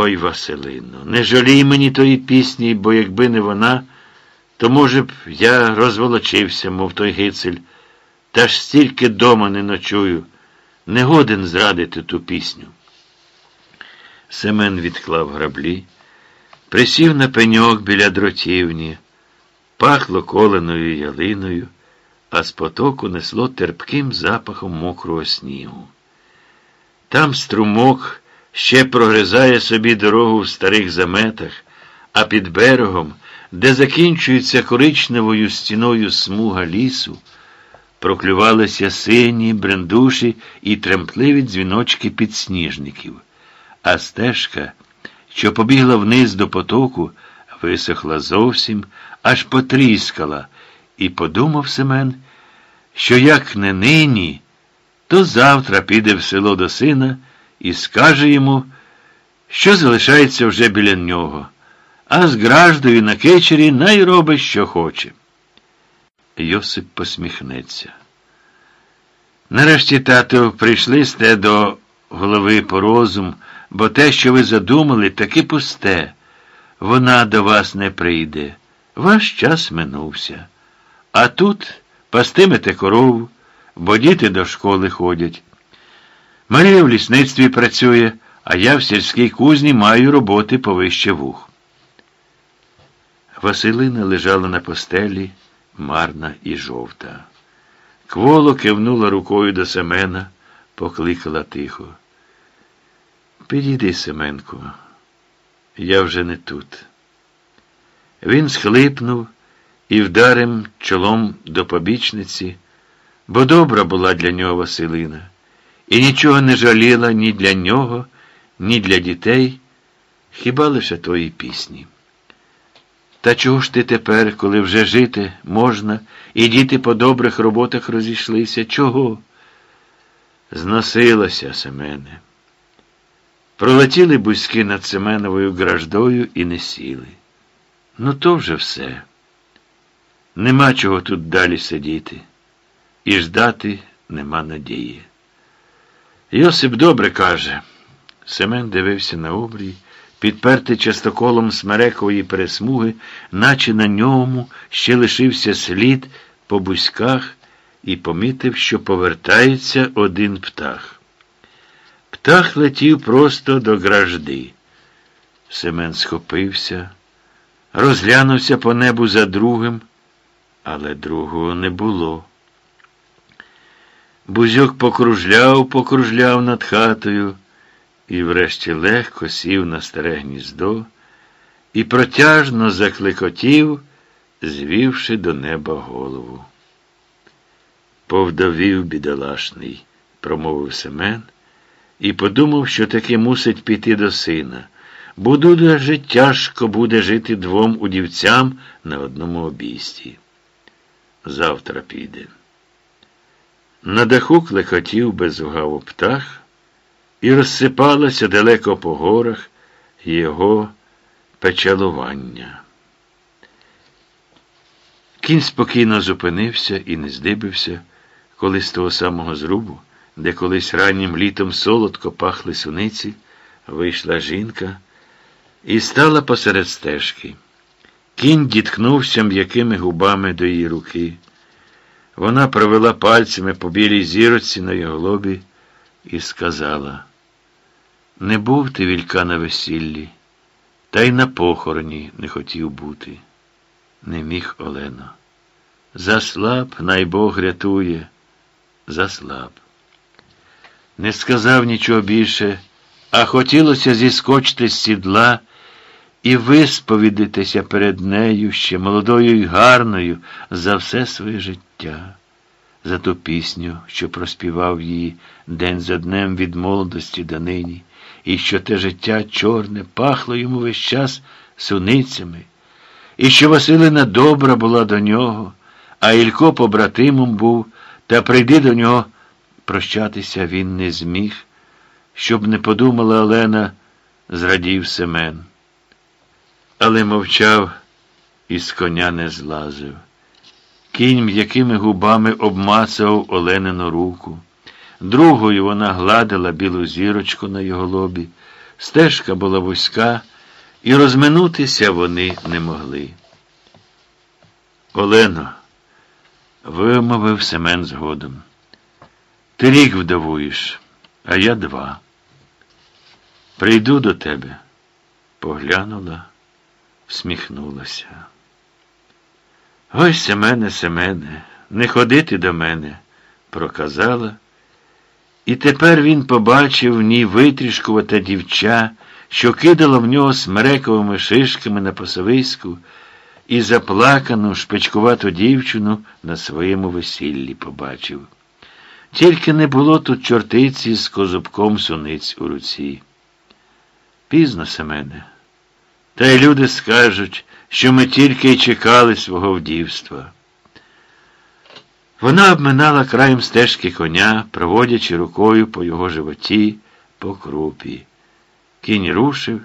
Ой, Василино, не жалій мені тої пісні, бо якби не вона, то, може б, я розволочився, мов той гицель, та ж стільки дома не ночую, не годен зрадити ту пісню. Семен відклав граблі, присів на пеньок біля дротівні, пахло коленою ялиною, а з потоку несло терпким запахом мокрого снігу. Там струмок ще прогризає собі дорогу в старих заметах, а під берегом, де закінчується коричневою стіною смуга лісу, проклювалися сині, брендуші і тремтливі дзвіночки підсніжників, а стежка, що побігла вниз до потоку, висохла зовсім, аж потріскала, і подумав Семен, що як не нині, то завтра піде в село до сина і скаже йому, що залишається вже біля нього, а з граждою на кечері най робить, що хоче. Йосип посміхнеться. Нарешті, тато, прийшли сте до голови по розум, бо те, що ви задумали, таки пусте. Вона до вас не прийде. Ваш час минувся. А тут пастимете корову, бо діти до школи ходять. Марія в лісництві працює, а я в сільській кузні маю роботи повище вух. Василина лежала на постелі, марна і жовта. Кволо кивнула рукою до Семена, покликала тихо. Підійди, Семенку, я вже не тут. Він схлипнув і вдарив чолом до побічниці, бо добра була для нього Василина і нічого не жаліла ні для нього, ні для дітей, хіба лише тої пісні. Та чого ж ти тепер, коли вже жити можна, і діти по добрих роботах розійшлися? Чого? Зносилася Семене. Пролетіли бузьки над Семеновою граждою і не сіли. Ну, то вже все. Нема чого тут далі сидіти, і ждати нема надії. Йосип добре каже. Семен дивився на обрій, підпертий частоколом смерекової пересмуги, наче на ньому ще лишився слід по бузьках і помітив, що повертається один птах. Птах летів просто до гражди. Семен схопився, розглянувся по небу за другим, але другого не було. Бузьок покружляв, покружляв над хатою і врешті легко сів на старе гніздо і протяжно закликотів, звівши до неба голову. Повдовів бідолашний, промовив Семен, і подумав, що таки мусить піти до сина, бо дуже тяжко буде жити двом удівцям на одному обійсті. Завтра піде. На даху клекотів безвгаву птах, і розсипалося далеко по горах його печалування. Кінь спокійно зупинився і не здибився, коли з того самого зрубу, де колись раннім літом солодко пахли суниці, вийшла жінка і стала посеред стежки. Кінь діткнувся м'якими губами до її руки. Вона провела пальцями по білій зіроці на його лобі і сказала, не був ти вілька на весіллі, та й на похороні не хотів бути. Не міг Олено. Заслаб, най Бог рятує, заслаб. Не сказав нічого більше, а хотілося зіскочити з сідла і висповідатися перед нею ще молодою і гарною за все своє життя, за ту пісню, що проспівав її день за днем від молодості до нині, і що те життя чорне пахло йому весь час суницями, і що Василина добра була до нього, а Ілько побратимом був, та прийди до нього прощатися він не зміг, щоб не подумала Олена, зрадів Семен але мовчав і з коня не злазив. Кінь м'якими губами обмацав Оленину руку. Другою вона гладила білу зірочку на його лобі, Стежка була вузька, і розминутися вони не могли. Олено, вимовив Семен згодом. Ти рік вдовуєш, а я два. Прийду до тебе, поглянула, всміхнулася. Ой, Семене, Семене, не ходити до мене, проказала. І тепер він побачив в ній витрішкувата дівча, що кидала в нього смерековими шишками на пасовиську, і заплакану шпичкувату дівчину на своєму весіллі побачив. Тільки не було тут чортиці з козубком суниць у руці. Пізно, Семене. Та й люди скажуть, що ми тільки й чекали свого вдівства. Вона обминала краєм стежки коня, проводячи рукою по його животі, по крупі. Кінь рушив.